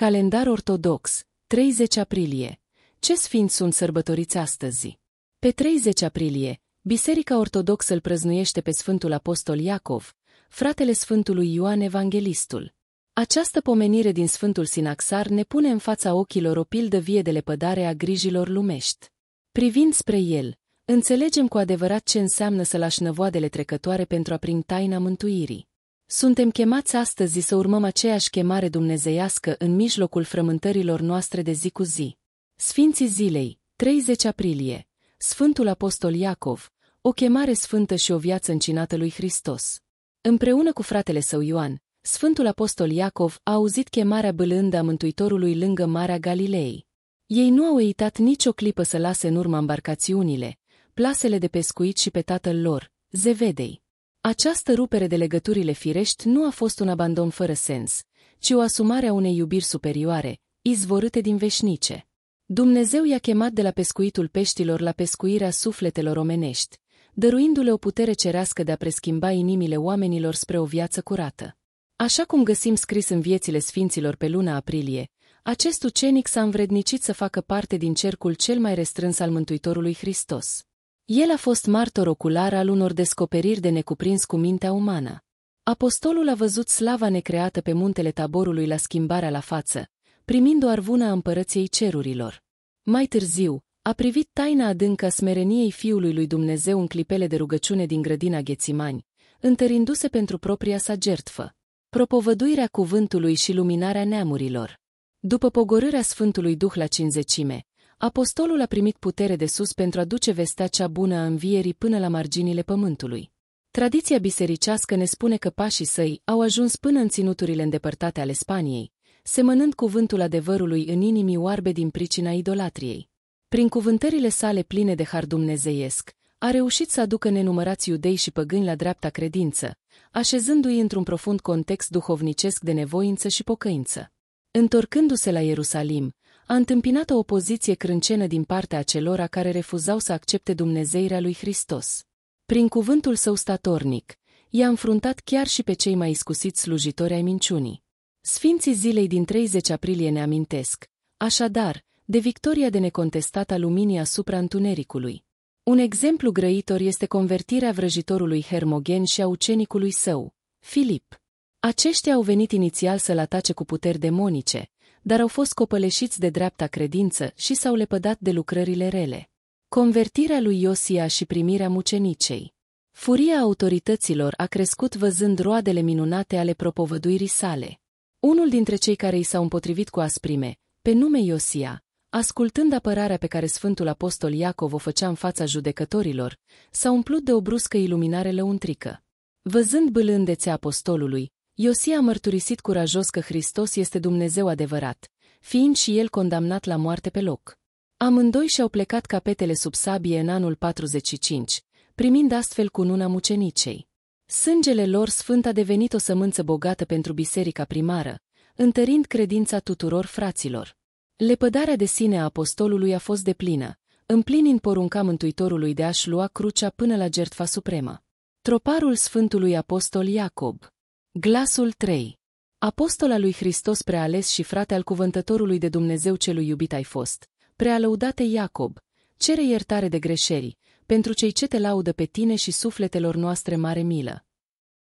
Calendar ortodox, 30 aprilie. Ce sfinți sunt sărbătoriți astăzi? Pe 30 aprilie, Biserica Ortodoxă îl prăznuiește pe Sfântul Apostol Iacov, fratele Sfântului Ioan Evanghelistul. Această pomenire din Sfântul Sinaxar ne pune în fața ochilor o pildă vie de lepădare a grijilor lumești. Privind spre el, înțelegem cu adevărat ce înseamnă să lași năvoadele trecătoare pentru a prin taina mântuirii. Suntem chemați astăzi să urmăm aceeași chemare dumnezeiască în mijlocul frământărilor noastre de zi cu zi. Sfinții zilei, 30 aprilie, Sfântul Apostol Iacov, o chemare sfântă și o viață încinată lui Hristos. Împreună cu fratele său Ioan, Sfântul Apostol Iacov a auzit chemarea bălândă a Mântuitorului lângă Marea Galilei. Ei nu au uitat nicio clipă să lase în urmă embarcațiunile, plasele de pescuit și pe tatăl lor, Zevedei. Această rupere de legăturile firești nu a fost un abandon fără sens, ci o asumare a unei iubiri superioare, izvorâte din veșnice. Dumnezeu i-a chemat de la pescuitul peștilor la pescuirea sufletelor omenești, dăruindu-le o putere cerească de a preschimba inimile oamenilor spre o viață curată. Așa cum găsim scris în viețile sfinților pe luna aprilie, acest ucenic s-a învrednicit să facă parte din cercul cel mai restrâns al Mântuitorului Hristos. El a fost martor ocular al unor descoperiri de necuprins cu mintea umană. Apostolul a văzut slava necreată pe muntele taborului la schimbarea la față, primind o arvună a împărăției cerurilor. Mai târziu, a privit taina adâncă a smereniei Fiului lui Dumnezeu în clipele de rugăciune din grădina Ghețimani, întărindu-se pentru propria sa gertfă. Propovăduirea cuvântului și luminarea neamurilor. După pogorârea Sfântului Duh la cinzecime, apostolul a primit putere de sus pentru a duce vestea cea bună a învierii până la marginile pământului. Tradiția bisericească ne spune că pașii săi au ajuns până în ținuturile îndepărtate ale Spaniei, semănând cuvântul adevărului în inimii oarbe din pricina idolatriei. Prin cuvântările sale pline de har dumnezeiesc, a reușit să aducă nenumărați iudei și păgâni la dreapta credință, așezându-i într-un profund context duhovnicesc de nevoință și pocăință. Întorcându-se la Ierusalim, a întâmpinat o opoziție crâncenă din partea acelora care refuzau să accepte Dumnezeirea lui Hristos. Prin cuvântul său statornic, i-a înfruntat chiar și pe cei mai iscusiți slujitori ai minciunii. Sfinții zilei din 30 aprilie ne amintesc, așadar, de victoria de necontestat a luminii asupra întunericului. Un exemplu grăitor este convertirea vrăjitorului Hermogen și a ucenicului său, Filip. Aceștia au venit inițial să-l atace cu puteri demonice, dar au fost copăleșiți de dreapta credință și s-au lepădat de lucrările rele. Convertirea lui Iosia și primirea mucenicei. Furia autorităților a crescut văzând roadele minunate ale propovăduirii sale. Unul dintre cei care i s-au împotrivit cu asprime, pe nume Iosia, ascultând apărarea pe care Sfântul Apostol Iacov o făcea în fața judecătorilor, s-a umplut de o bruscă iluminare lăuntrică. Văzând bâlândețea apostolului, Iosia a mărturisit curajos că Hristos este Dumnezeu adevărat, fiind și el condamnat la moarte pe loc. Amândoi și-au plecat capetele sub sabie în anul 45, primind astfel cununa mucenicei. Sângele lor sfânt a devenit o sămânță bogată pentru biserica primară, întărind credința tuturor fraților. Lepădarea de sine a apostolului a fost deplină, împlinind porunca Mântuitorului de a-și lua crucea până la jertfa supremă. Troparul Sfântului Apostol Iacob Glasul 3 Apostola lui Hristos preales și frate al cuvântătorului de Dumnezeu celui iubit ai fost, prealăudate Iacob, cere iertare de greșeli, pentru cei ce te laudă pe tine și sufletelor noastre mare milă.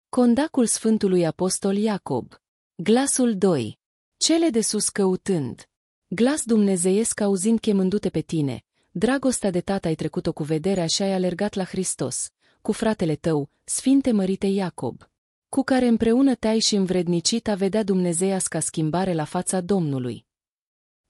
Condacul Sfântului Apostol Iacob. Glasul 2 Cele de sus căutând. Glas dumnezeiesc auzind chemându-te pe tine, dragostea de tată ai trecut-o cu vederea și ai alergat la Hristos, cu fratele tău, Sfinte Mărite Iacob, cu care împreună te-ai și învrednicit a vedea dumnezeiasca schimbare la fața Domnului.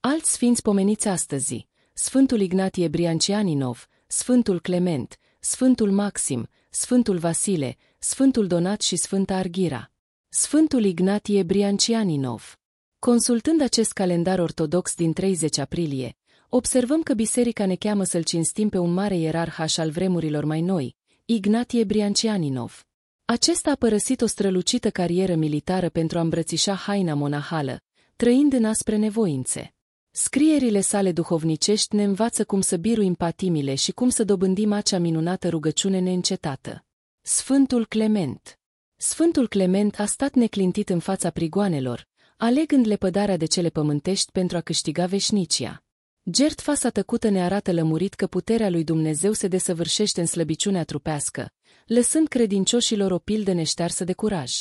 Alți sfinți pomeniți astăzi, Sfântul Ignatie Briancianinov, Sfântul Clement, Sfântul Maxim, Sfântul Vasile, Sfântul Donat și Sfânta Arghira. Sfântul Ignatie Briancianinov Consultând acest calendar ortodox din 30 aprilie, observăm că biserica ne cheamă să-l cinstim pe un mare ierarh al vremurilor mai noi, Ignatie Briancianinov. Acesta a părăsit o strălucită carieră militară pentru a îmbrățișa haina monahală, trăind în aspre nevoințe. Scrierile sale duhovnicești ne învață cum să biruim patimile și cum să dobândim acea minunată rugăciune neîncetată. Sfântul Clement Sfântul Clement a stat neclintit în fața prigoanelor, alegând lepădarea de cele pământești pentru a câștiga veșnicia. Gertfa tăcută ne arată lămurit că puterea lui Dumnezeu se desăvârșește în slăbiciunea trupească, lăsând credincioșilor o pildă neștearsă de curaj.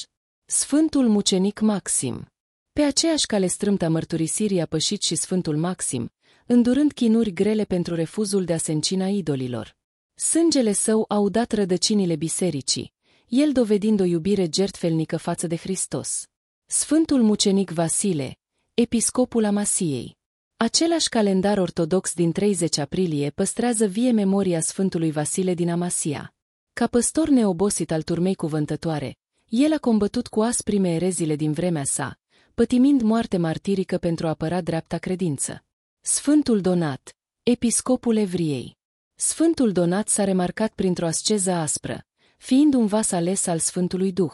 Sfântul Mucenic Maxim Pe aceeași cale strâmtă a mărturisirii a pășit și Sfântul Maxim, îndurând chinuri grele pentru refuzul de a se încina idolilor. Sângele său au dat rădăcinile bisericii, el dovedind o iubire gertfelnică față de Hristos. Sfântul Mucenic Vasile, episcopul Amasiei Același calendar ortodox din 30 aprilie păstrează vie memoria Sfântului Vasile din Amasia. Ca păstor neobosit al turmei cuvântătoare, el a combătut cu asprime erezile din vremea sa, pătimind moarte martirică pentru a apăra dreapta credință. Sfântul Donat, episcopul Evriei Sfântul Donat s-a remarcat printr-o asceză aspră, fiind un vas ales al Sfântului Duh.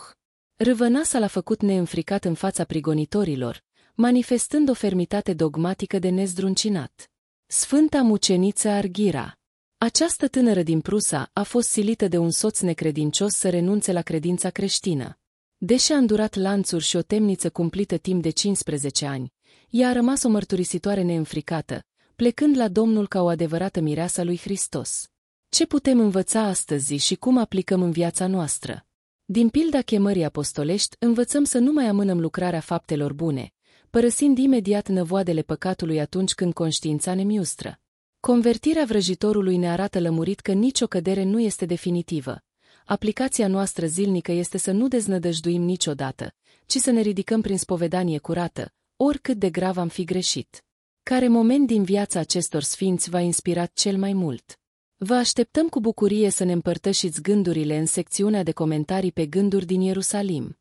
Râvănasa l-a făcut neînfricat în fața prigonitorilor, manifestând o fermitate dogmatică de nezdruncinat. Sfânta muceniță Arghira Această tânără din Prusa a fost silită de un soț necredincios să renunțe la credința creștină. Deși a îndurat lanțuri și o temniță cumplită timp de 15 ani, ea a rămas o mărturisitoare neînfricată, plecând la Domnul ca o adevărată mireasă lui Hristos. Ce putem învăța astăzi și cum aplicăm în viața noastră? Din pilda chemării apostolești, învățăm să nu mai amânăm lucrarea faptelor bune, părăsind imediat năvoadele păcatului atunci când conștiința ne miustră. Convertirea vrăjitorului ne arată lămurit că nicio cădere nu este definitivă. Aplicația noastră zilnică este să nu deznădăjduim niciodată, ci să ne ridicăm prin spovedanie curată, oricât de grav am fi greșit. Care moment din viața acestor sfinți v-a inspirat cel mai mult? Vă așteptăm cu bucurie să ne împărtășiți gândurile în secțiunea de comentarii pe gânduri din Ierusalim.